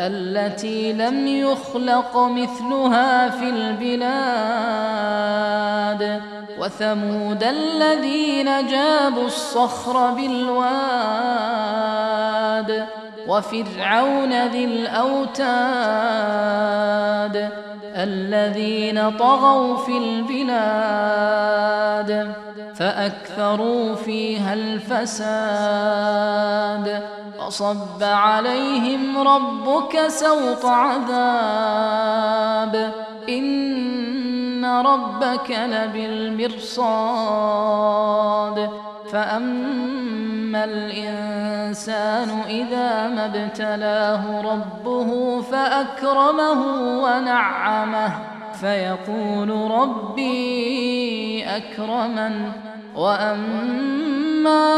التي لم يخلق مثلها في البلاد. وثمود الذين جابوا الصخر بالواد. وفرعون ذي الأوتاد الذين طغوا في البلاد فأكثروا فيها الفساد فصب عليهم ربك سوط عذاب إن ربك لبالمرصاد. فأما الإنسان إذا ما ابتلاه ربه فأكرمه ونعمه فيقول ربي أكرمن. وأما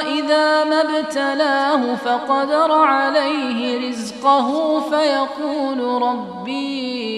إذا ما ابتلاه فقدر عليه رزقه فيقول ربي